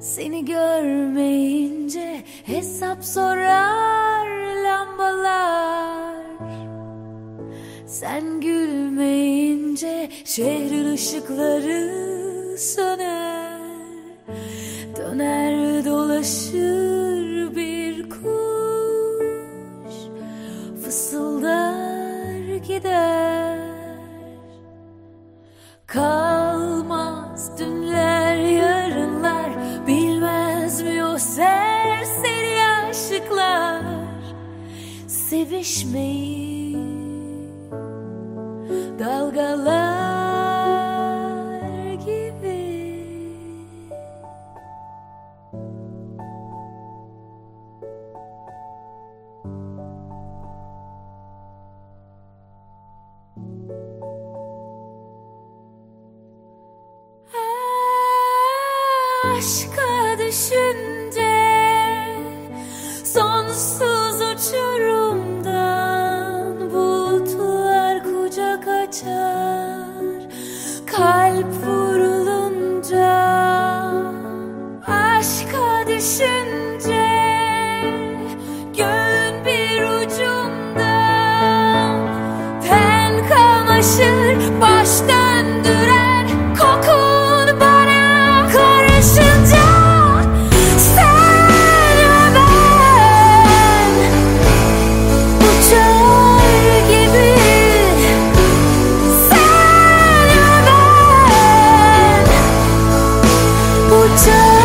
Seni görmeyince hesap sorar lambalar. Sen gülmeyince şehrin ışıkları söner. Döner dolaşır bir kuş. Fısıldar gider. Kalmaz serseri aşıklar. Sevişmeyi Dalgalar gibi. Aşka düşünce Sonsuz uçurumdan Bulutlar kucak açar. Kalp vurulunca Aşka düşünce Göğün bir ucundan Ten kamaşır 这